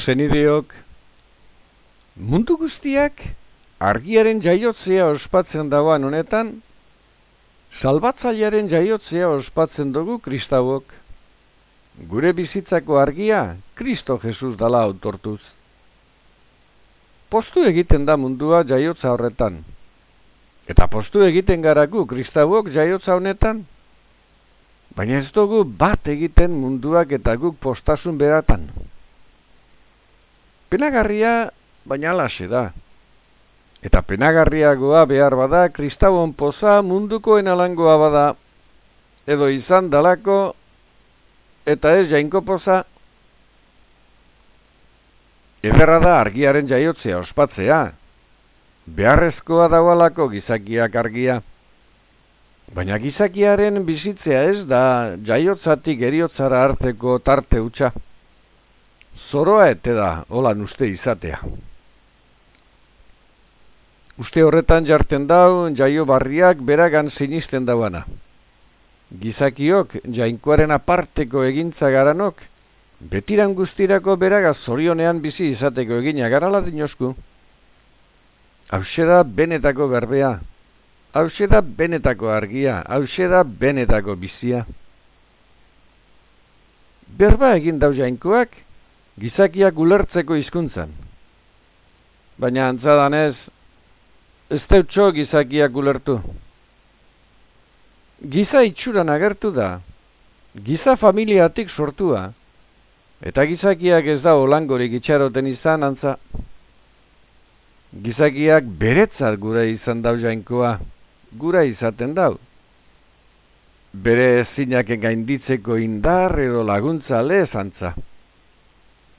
zenideok, mundu guztiak argiaren jaiotzea ospatzen dagoan honetan, salbatzailearen jaiotzea ospatzen dugu kristauok. Gure bizitzako argia, Kristo Jesus dala autortuz. Postu egiten da mundua jaiotza horretan. Eta postu egiten garaku kristauok jaiotza honetan. Baina ez dugu bat egiten munduak eta guk postasun beratan. Penagarria, baina alaxe da. Eta penagarriagoa behar bada, kristauon poza mundukoen alangoa bada. Edo izan dalako, eta ez jainko poza. Ederra da argiaren jaiotzea ospatzea. Beharrezkoa daualako gizakiak argia. Baina gizakiaren bizitzea ez da jaiotzatik eriotzara arteko tarte utxa zoroa ete da, holan uste izatea. Uste horretan jarten dau, jaio barriak beragan sinisten dauana. Gizakiok, jainkoaren aparteko egintza garanok, betiran guztirako beraga zorionean bizi izateko egina garala dinosku. Hauxe da benetako berbea, hauxe da benetako argia, hauxe da benetako bizia. Berba egin dau jainkoak, gizakiak ulertzeko hizkuntzan. Baina antzadanez, ez deutxo gizakiak ulertu. Giza itxuran agertu da, giza familiatik sortua, eta gizakiak ez da olangorik itxaroten izan antza. Gizakiak beretzat gure izan dau jainkoa, gura izaten dau. Bere zinak gainditzeko indar edo laguntza lez antza.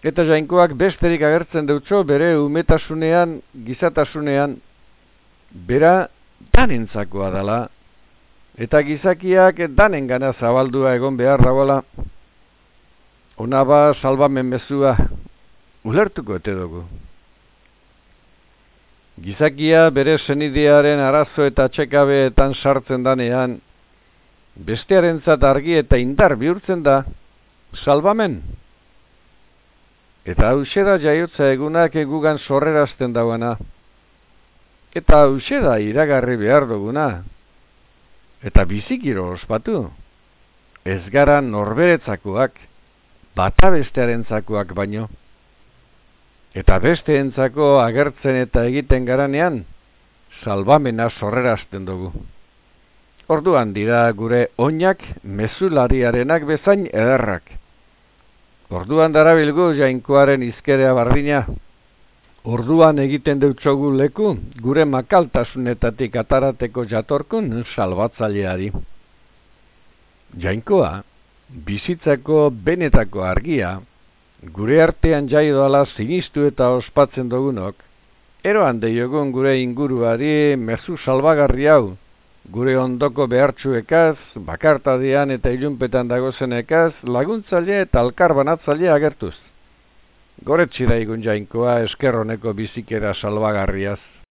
Eta jainkoak besterik agertzen dutxo bere umetasunean, gizatasunean, bera danentzakoa dala. Eta gizakiak danen gana zabaldua egon behar dagoela. Ona ba salbamen mezua, ulertuko ete dugu. Gizakia bere zenidearen arazo eta txekabeetan sartzen danean, bestearen argi eta indar bihurtzen da, salbamen. Eta hause da jaiotza egunak egugan sorrerazten dauana. Eta hause da iragarri behar duguna. Eta bizikiro ospatu. Ez gara norberetzakoak, bata bestearen baino. Eta beste entzako agertzen eta egiten garanean, salbamena sorrerazten dugu. Orduan dira gure oinak mezulariarenak bezain ederrak. Orduan darabilgu jainkoaren izkerea bardina. Orduan egiten deutsogu leku, gure makaltasunetatik atarateko jatorkun salbatzaileari. Jainkoa, bizitzako benetako argia, gure artean jaidoala sinistu eta ospatzen dugunok, eroan deiogun gure inguruari mezu salbagarri hau, gure ondoko behartxuekaz, bakartadian eta ilunpetan dagozenekaz, laguntzaile eta alkar banatzaile agertuz. Goretxira igun jainkoa eskerroneko bizikera salbagarriaz.